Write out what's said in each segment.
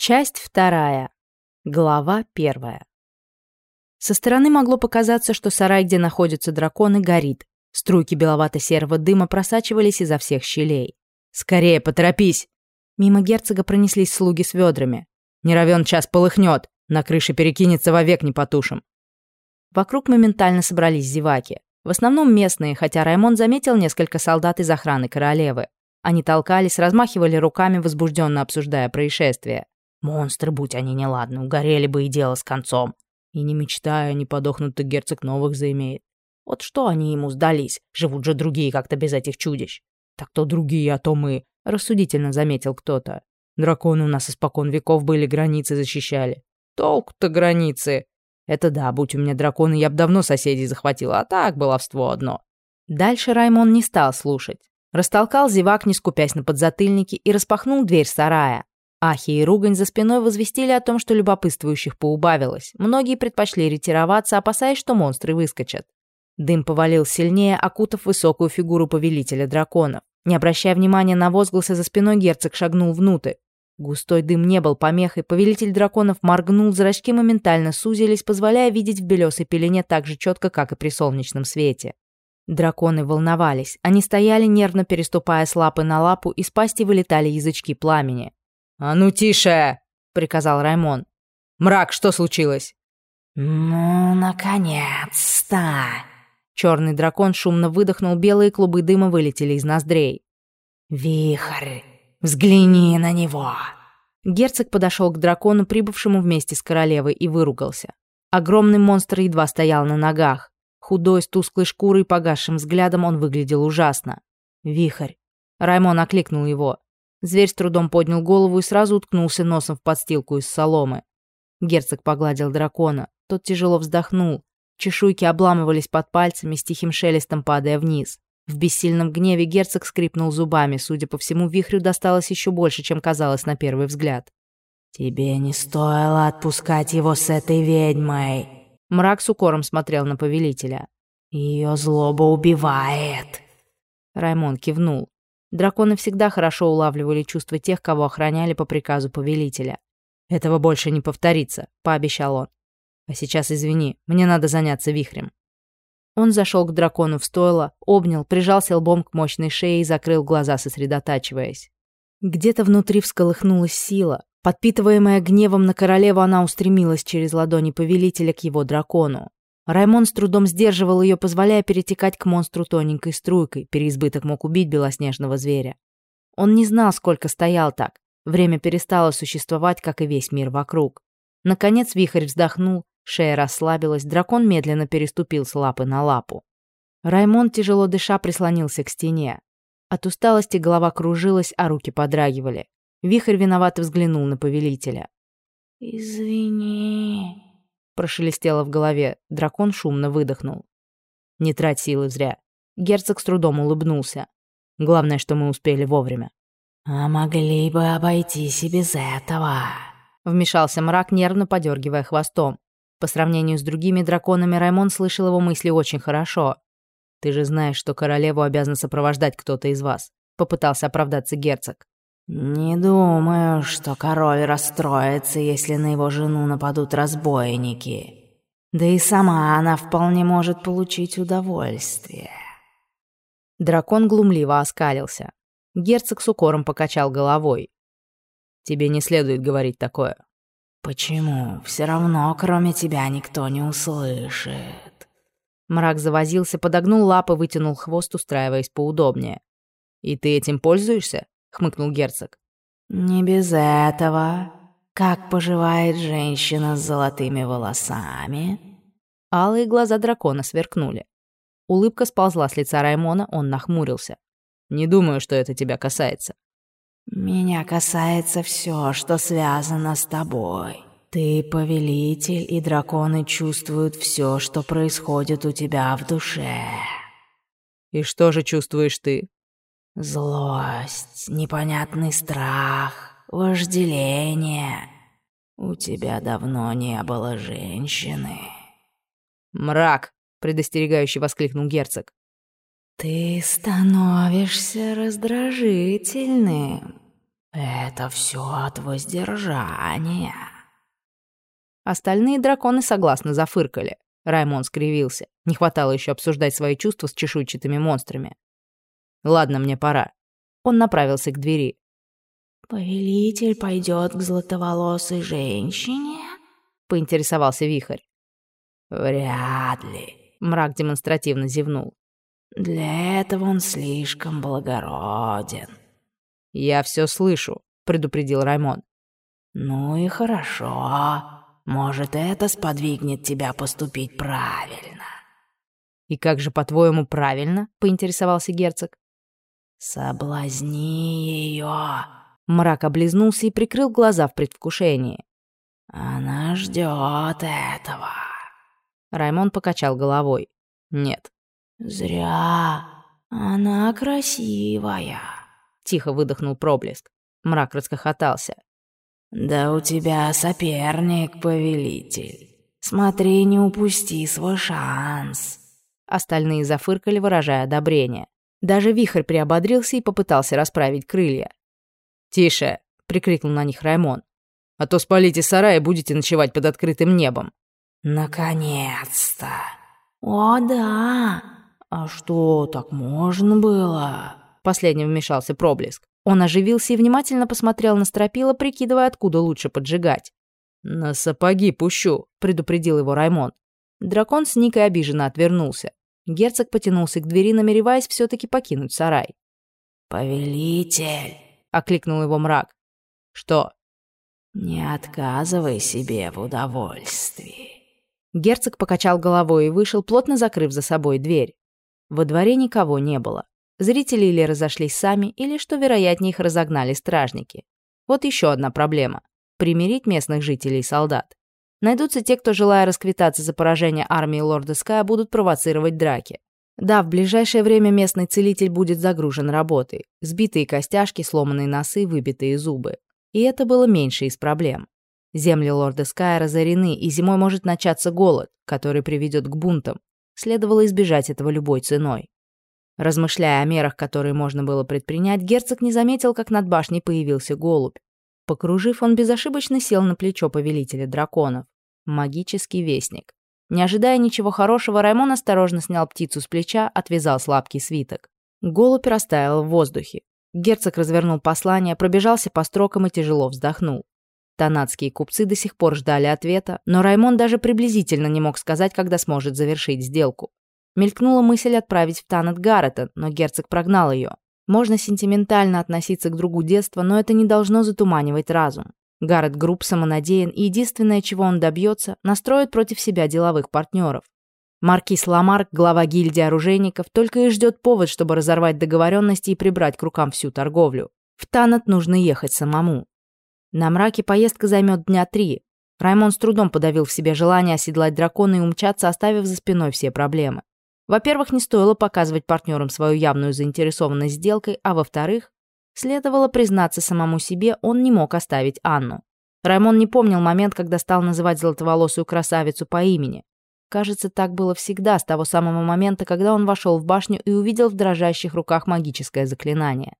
Часть вторая. Глава первая. Со стороны могло показаться, что сарай, где находятся драконы, горит. Струйки беловато-серого дыма просачивались изо всех щелей. «Скорее, поторопись!» Мимо герцога пронеслись слуги с ведрами. «Не равен час полыхнет! На крыше перекинется вовек не потушим!» Вокруг моментально собрались зеваки. В основном местные, хотя Раймон заметил несколько солдат из охраны королевы. Они толкались, размахивали руками, возбужденно обсуждая происшествие. Монстры, будь они неладны, угорели бы и дело с концом. И не мечтая, не подохнут-то герцог новых заимеет. Вот что они ему сдались, живут же другие как-то без этих чудищ. Так то другие, а то мы, рассудительно заметил кто-то. Драконы у нас испокон веков были, границы защищали. Толку-то границы. Это да, будь у меня драконы, я бы давно соседей захватил, а так баловство одно. Дальше Раймон не стал слушать. Растолкал зевак, не скупясь на подзатыльники, и распахнул дверь сарая. Ахи и ругань за спиной возвестили о том, что любопытствующих поубавилось. Многие предпочли ретироваться, опасаясь, что монстры выскочат. Дым повалил сильнее, окутав высокую фигуру повелителя драконов. Не обращая внимания на возгласы за спиной, герцог шагнул внутрь. Густой дым не был помехой, повелитель драконов моргнул, зрачки моментально сузились, позволяя видеть в белесой пелене так же четко, как и при солнечном свете. Драконы волновались. Они стояли, нервно переступая с лапы на лапу, из пасти вылетали язычки пламени. «А ну тише!» — приказал Раймон. «Мрак, что случилось?» «Ну, наконец-то!» Черный дракон шумно выдохнул, белые клубы дыма вылетели из ноздрей. «Вихрь, взгляни на него!» Герцог подошел к дракону, прибывшему вместе с королевой, и выругался. Огромный монстр едва стоял на ногах. Худой, с тусклой шкурой и погасшим взглядом он выглядел ужасно. «Вихрь!» Раймон окликнул его. Зверь с трудом поднял голову и сразу уткнулся носом в подстилку из соломы. Герцог погладил дракона. Тот тяжело вздохнул. Чешуйки обламывались под пальцами, с тихим шелестом падая вниз. В бессильном гневе герцог скрипнул зубами. Судя по всему, вихрю досталось еще больше, чем казалось на первый взгляд. «Тебе не стоило отпускать его с этой ведьмой!» Мрак с укором смотрел на повелителя. «Ее злоба убивает!» Раймон кивнул. Драконы всегда хорошо улавливали чувства тех, кого охраняли по приказу повелителя. «Этого больше не повторится», — пообещал он. «А сейчас извини, мне надо заняться вихрем». Он зашел к дракону в стойло, обнял, прижался лбом к мощной шее и закрыл глаза, сосредотачиваясь. Где-то внутри всколыхнулась сила. Подпитываемая гневом на королеву, она устремилась через ладони повелителя к его дракону. Раймон с трудом сдерживал ее, позволяя перетекать к монстру тоненькой струйкой. Переизбыток мог убить белоснежного зверя. Он не знал, сколько стоял так. Время перестало существовать, как и весь мир вокруг. Наконец вихрь вздохнул, шея расслабилась, дракон медленно переступил с лапы на лапу. Раймон, тяжело дыша, прислонился к стене. От усталости голова кружилась, а руки подрагивали. Вихрь виновато взглянул на повелителя. «Извини», Прошелестело в голове. Дракон шумно выдохнул. Не трать силы зря. Герцог с трудом улыбнулся. Главное, что мы успели вовремя. «А могли бы обойтись и без этого», — вмешался мрак, нервно подергивая хвостом. По сравнению с другими драконами, Раймон слышал его мысли очень хорошо. «Ты же знаешь, что королеву обязан сопровождать кто-то из вас», — попытался оправдаться герцог. «Не думаю, что король расстроится, если на его жену нападут разбойники. Да и сама она вполне может получить удовольствие». Дракон глумливо оскалился. Герцог с укором покачал головой. «Тебе не следует говорить такое». «Почему? Все равно, кроме тебя, никто не услышит». Мрак завозился, подогнул лапы, вытянул хвост, устраиваясь поудобнее. «И ты этим пользуешься?» — хмыкнул герцог. «Не без этого. Как поживает женщина с золотыми волосами?» Алые глаза дракона сверкнули. Улыбка сползла с лица Раймона, он нахмурился. «Не думаю, что это тебя касается». «Меня касается все, что связано с тобой. Ты повелитель, и драконы чувствуют все, что происходит у тебя в душе». «И что же чувствуешь ты?» Злость, непонятный страх, вожделение. У тебя давно не было женщины. Мрак, предостерегающе воскликнул герцог. Ты становишься раздражительным. Это все от воздержания. Остальные драконы согласно зафыркали. Раймон скривился. Не хватало еще обсуждать свои чувства с чешуйчатыми монстрами. «Ладно, мне пора». Он направился к двери. «Повелитель пойдет к златоволосой женщине?» — поинтересовался Вихрь. «Вряд ли», — мрак демонстративно зевнул. «Для этого он слишком благороден». «Я все слышу», — предупредил Раймон. «Ну и хорошо. Может, это сподвигнет тебя поступить правильно». «И как же, по-твоему, правильно?» — поинтересовался герцог. «Соблазни ее!» Мрак облизнулся и прикрыл глаза в предвкушении. «Она ждет этого!» Раймон покачал головой. «Нет». «Зря. Она красивая!» Тихо выдохнул проблеск. Мрак расхохотался. «Да у тебя соперник, повелитель. Смотри, не упусти свой шанс». Остальные зафыркали, выражая одобрение. Даже вихрь приободрился и попытался расправить крылья. «Тише!» — прикрикнул на них Раймон. «А то спалите сарай и будете ночевать под открытым небом». «Наконец-то! О, да! А что, так можно было?» Последним вмешался проблеск. Он оживился и внимательно посмотрел на стропила, прикидывая, откуда лучше поджигать. «На сапоги пущу», — предупредил его Раймон. Дракон с Никой обиженно отвернулся. Герцог потянулся к двери, намереваясь все-таки покинуть сарай. «Повелитель!» — окликнул его мрак. «Что?» «Не отказывай себе в удовольствии». Герцог покачал головой и вышел, плотно закрыв за собой дверь. Во дворе никого не было. Зрители или разошлись сами, или, что вероятнее, их разогнали стражники. Вот еще одна проблема — примирить местных жителей и солдат. Найдутся те, кто, желая расквитаться за поражение армии лорда Ская, будут провоцировать драки. Да, в ближайшее время местный целитель будет загружен работой. Сбитые костяшки, сломанные носы, выбитые зубы. И это было меньше из проблем. Земли лорда Ская разорены, и зимой может начаться голод, который приведет к бунтам. Следовало избежать этого любой ценой. Размышляя о мерах, которые можно было предпринять, герцог не заметил, как над башней появился голубь. Покружив, он безошибочно сел на плечо повелителя драконов. Магический вестник. Не ожидая ничего хорошего, Раймон осторожно снял птицу с плеча, отвязал слабкий свиток. Голубь растаял в воздухе. Герцог развернул послание, пробежался по строкам и тяжело вздохнул. Танадские купцы до сих пор ждали ответа, но Раймон даже приблизительно не мог сказать, когда сможет завершить сделку. Мелькнула мысль отправить в Танат Гаррета, но герцог прогнал ее. Можно сентиментально относиться к другу детства, но это не должно затуманивать разум. Гаррет Групп самонадеян, и единственное, чего он добьется, настроит против себя деловых партнеров. Маркис Ламарк, глава гильдии оружейников, только и ждет повод, чтобы разорвать договоренности и прибрать к рукам всю торговлю. В Танат нужно ехать самому. На мраке поездка займет дня три. Раймон с трудом подавил в себе желание оседлать дракона и умчаться, оставив за спиной все проблемы. Во-первых, не стоило показывать партнерам свою явную заинтересованность сделкой, а во-вторых, следовало признаться самому себе, он не мог оставить Анну. Раймон не помнил момент, когда стал называть золотоволосую красавицу по имени. Кажется, так было всегда, с того самого момента, когда он вошел в башню и увидел в дрожащих руках магическое заклинание.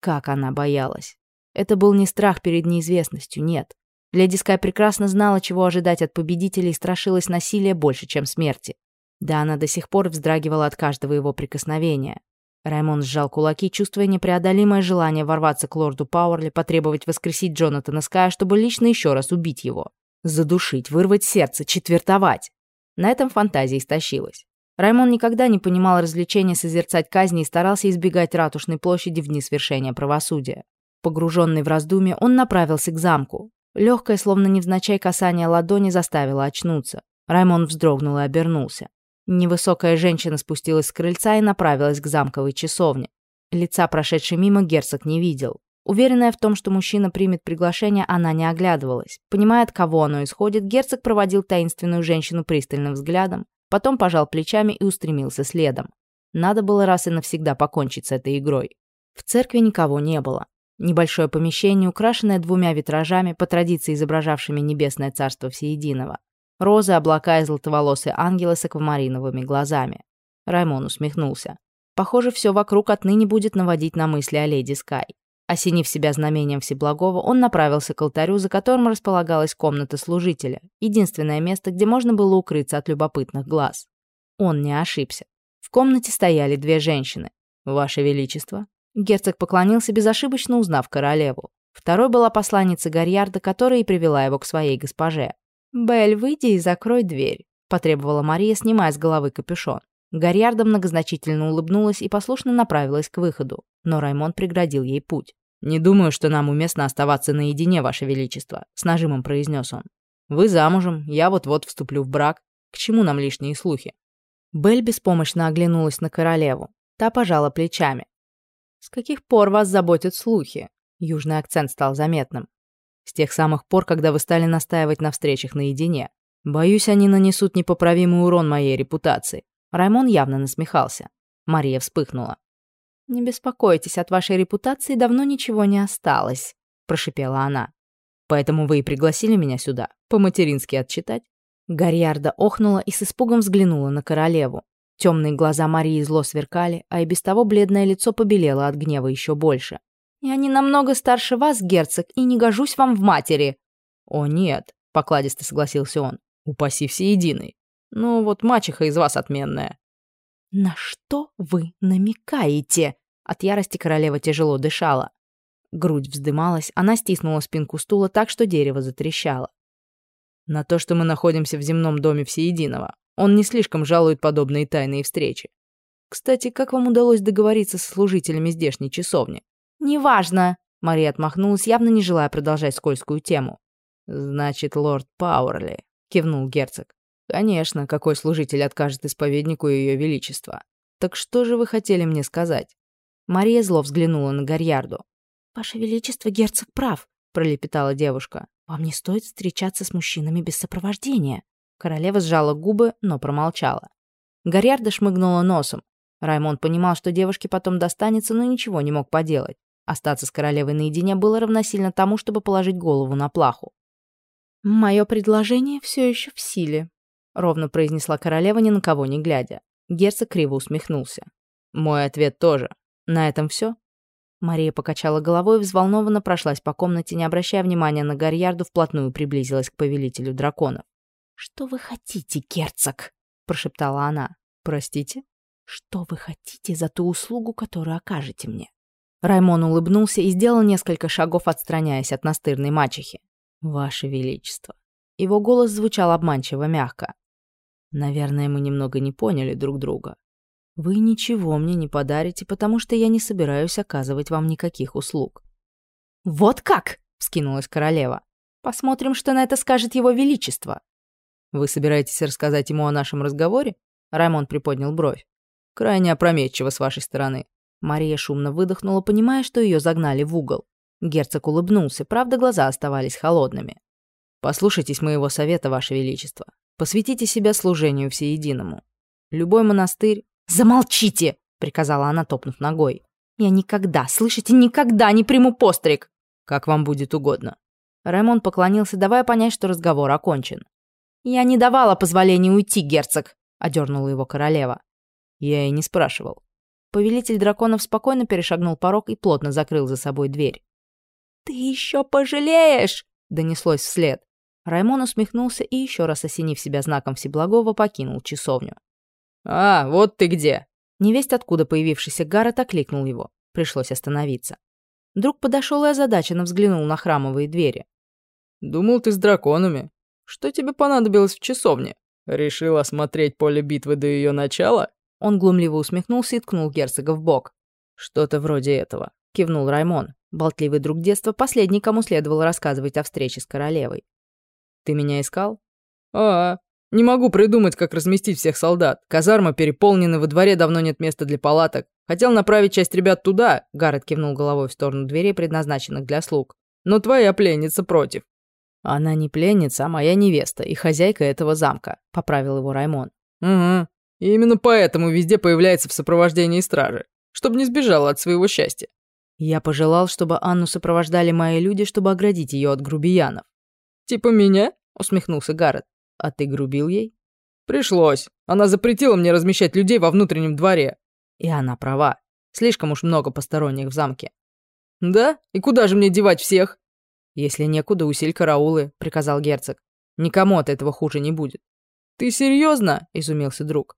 Как она боялась. Это был не страх перед неизвестностью, нет. Леди Скай прекрасно знала, чего ожидать от победителей и страшилась насилия больше, чем смерти. Да, она до сих пор вздрагивала от каждого его прикосновения. Раймон сжал кулаки, чувствуя непреодолимое желание ворваться к лорду Пауэрли, потребовать воскресить Джонатана Ская, чтобы лично еще раз убить его. Задушить, вырвать сердце, четвертовать. На этом фантазия истощилась. Раймон никогда не понимал развлечения созерцать казни и старался избегать ратушной площади в дни свершения правосудия. Погруженный в раздумье, он направился к замку. Легкое, словно невзначай касание ладони, заставило очнуться. Раймон вздрогнул и обернулся. Невысокая женщина спустилась с крыльца и направилась к замковой часовне. Лица, прошедшей мимо, герцог не видел. Уверенная в том, что мужчина примет приглашение, она не оглядывалась. Понимая, от кого оно исходит, герцог проводил таинственную женщину пристальным взглядом, потом пожал плечами и устремился следом. Надо было раз и навсегда покончить с этой игрой. В церкви никого не было. Небольшое помещение, украшенное двумя витражами, по традиции изображавшими небесное царство всеединого. Розы, облака и золотоволосые ангелы с аквамариновыми глазами. Раймон усмехнулся. Похоже, все вокруг отныне будет наводить на мысли о леди Скай. Осенив себя знамением Всеблагого, он направился к алтарю, за которым располагалась комната служителя, единственное место, где можно было укрыться от любопытных глаз. Он не ошибся. В комнате стояли две женщины. «Ваше Величество». Герцог поклонился, безошибочно узнав королеву. Второй была посланница Гарьярда, которая и привела его к своей госпоже. «Белль, выйди и закрой дверь», — потребовала Мария, снимая с головы капюшон. Гарьярда многозначительно улыбнулась и послушно направилась к выходу, но Раймонд преградил ей путь. «Не думаю, что нам уместно оставаться наедине, Ваше Величество», — с нажимом произнес он. «Вы замужем, я вот-вот вступлю в брак. К чему нам лишние слухи?» Белль беспомощно оглянулась на королеву. Та пожала плечами. «С каких пор вас заботят слухи?» Южный акцент стал заметным. «С тех самых пор, когда вы стали настаивать на встречах наедине. Боюсь, они нанесут непоправимый урон моей репутации. Раймон явно насмехался. Мария вспыхнула. «Не беспокойтесь, от вашей репутации давно ничего не осталось», — прошипела она. «Поэтому вы и пригласили меня сюда, по-матерински отчитать?» Гарьярда охнула и с испугом взглянула на королеву. Темные глаза Марии зло сверкали, а и без того бледное лицо побелело от гнева еще больше. «Я не намного старше вас, герцог, и не гожусь вам в матери!» «О, нет», — покладисто согласился он, — «упаси всеединый. Ну, вот мачеха из вас отменная». «На что вы намекаете?» От ярости королева тяжело дышала. Грудь вздымалась, она стиснула спинку стула так, что дерево затрещало. «На то, что мы находимся в земном доме Всеединого. Он не слишком жалует подобные тайные встречи. Кстати, как вам удалось договориться со служителями здешней часовни?» «Неважно», — Мария отмахнулась, явно не желая продолжать скользкую тему. «Значит, лорд Пауэрли», — кивнул герцог. Конечно, какой служитель откажет исповеднику Ее Величества? Так что же вы хотели мне сказать? Мария зло взглянула на Гарьярду. «Ваше Величество, герцог прав», — пролепетала девушка. «Вам не стоит встречаться с мужчинами без сопровождения». Королева сжала губы, но промолчала. Гарьярда шмыгнула носом. Раймонд понимал, что девушке потом достанется, но ничего не мог поделать. Остаться с королевой наедине было равносильно тому, чтобы положить голову на плаху. «Мое предложение все еще в силе», — ровно произнесла королева, ни на кого не глядя. Герцог криво усмехнулся. «Мой ответ тоже. На этом все?» Мария покачала головой и взволнованно прошлась по комнате, не обращая внимания на Гарьярду, вплотную приблизилась к повелителю драконов. «Что вы хотите, герцог?» — прошептала она. «Простите?» «Что вы хотите за ту услугу, которую окажете мне?» Раймон улыбнулся и сделал несколько шагов, отстраняясь от настырной мачехи. «Ваше Величество». Его голос звучал обманчиво мягко. Наверное, мы немного не поняли друг друга. Вы ничего мне не подарите, потому что я не собираюсь оказывать вам никаких услуг. Вот как? вскинулась королева. Посмотрим, что на это скажет его величество. Вы собираетесь рассказать ему о нашем разговоре? Раймонд приподнял бровь. Крайне опрометчиво с вашей стороны. Мария шумно выдохнула, понимая, что ее загнали в угол. Герцог улыбнулся, правда, глаза оставались холодными. «Послушайтесь моего совета, Ваше Величество. Посвятите себя служению всеединому. Любой монастырь... «Замолчите!» — приказала она, топнув ногой. «Я никогда, слышите, никогда не приму постриг!» «Как вам будет угодно». Раймон поклонился, давая понять, что разговор окончен. «Я не давала позволения уйти, герцог!» — одернула его королева. Я и не спрашивал. Повелитель драконов спокойно перешагнул порог и плотно закрыл за собой дверь. «Ты еще пожалеешь!» — донеслось вслед. Раймон усмехнулся и, еще раз осенив себя знаком Всеблагого, покинул часовню. «А, вот ты где!» Невесть, откуда появившийся Гаррет, окликнул его. Пришлось остановиться. Друг подошел и озадаченно взглянул на храмовые двери. «Думал, ты с драконами. Что тебе понадобилось в часовне? Решил осмотреть поле битвы до ее начала?» Он глумливо усмехнулся и ткнул герцога в бок. «Что-то вроде этого», — кивнул Раймон. Болтливый друг детства, последний, кому следовало рассказывать о встрече с королевой. Ты меня искал? А, не могу придумать, как разместить всех солдат. Казарма переполнена, во дворе давно нет места для палаток. Хотел направить часть ребят туда, Гаррет кивнул головой в сторону дверей, предназначенных для слуг. Но твоя пленница против. Она не пленница, а моя невеста и хозяйка этого замка, поправил его Раймон. Угу. И именно поэтому везде появляется в сопровождении стражи, чтобы не сбежала от своего счастья. Я пожелал, чтобы Анну сопровождали мои люди, чтобы оградить ее от грубиянов. «Типа меня?» — усмехнулся Гаррет. «А ты грубил ей?» «Пришлось. Она запретила мне размещать людей во внутреннем дворе». И она права. Слишком уж много посторонних в замке. «Да? И куда же мне девать всех?» «Если некуда, усиль караулы», — приказал герцог. «Никому от этого хуже не будет». «Ты серьезно?» — изумился друг.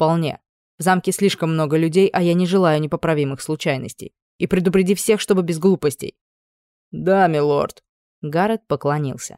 «Вполне. В замке слишком много людей, а я не желаю непоправимых случайностей. И предупреди всех, чтобы без глупостей». «Да, милорд». Гаррет поклонился.